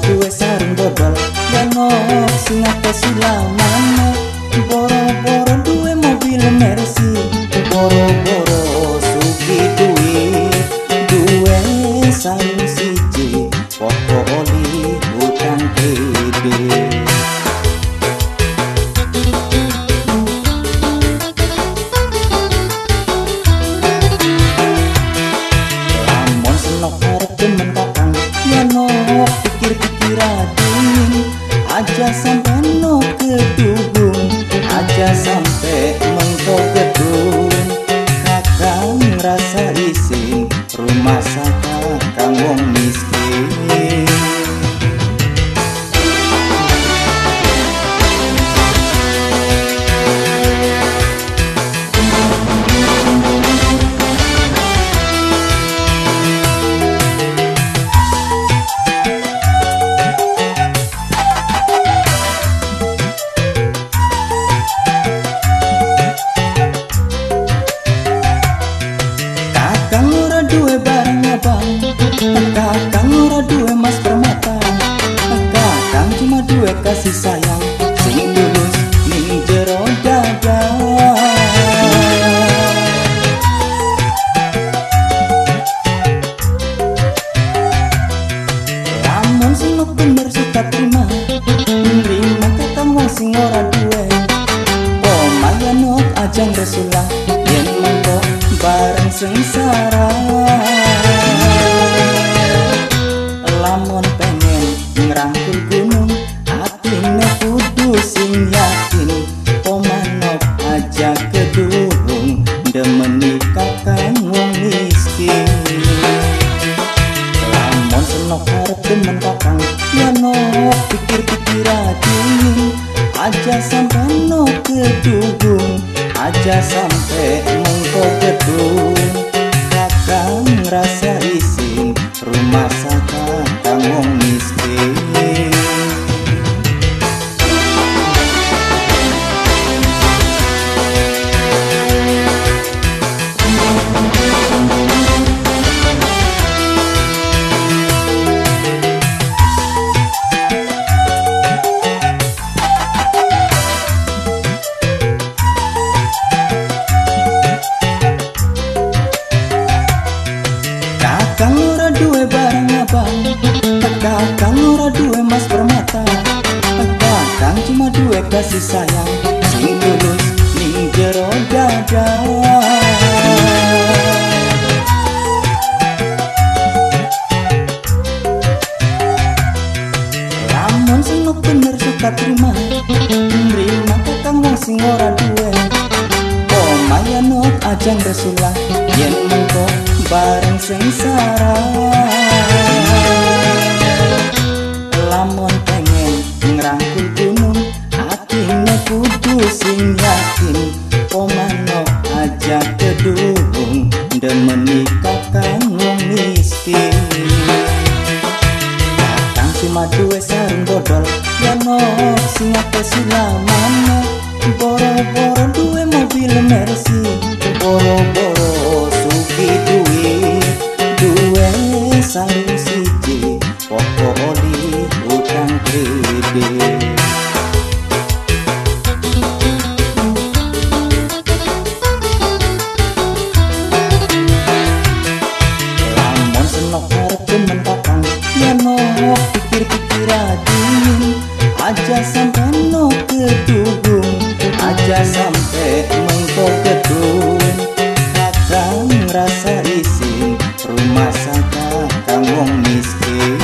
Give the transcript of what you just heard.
duwe sarung bebel dan ngok sing ate Aja sampai no kedubung Aja sampai mengko gedung Kakang rasa isin Rumah saka kang miskin Lamun pengen ngerangkul gunung Atine kudu sing yakin Pomanok aja kedurung Demeni kakang wong miskin. Lamun senok arep demen kakang Ya pikir-pikir ading Aja sampai no kedubung Aja sampai mengko gedung rasa cuma duwe kasih sayang. Sing tulus ning jero dada Lamun bener suka terima. Terima kakang wong sing ora duwe. Pomayanok ajang Rasulullah Yen mengko bareng sengsara Lamun pengen ngerangkul sing yakin Pomanok aja kedurung Demeni kakang wong miskin. Kakang cuma duwe sarung dodol Ya no sing akeh sulamane Boro-boro duwe mobil Mercy Sudah sampai mengkok gedung Kadang rasa isin Rumah sangka kampung miskin.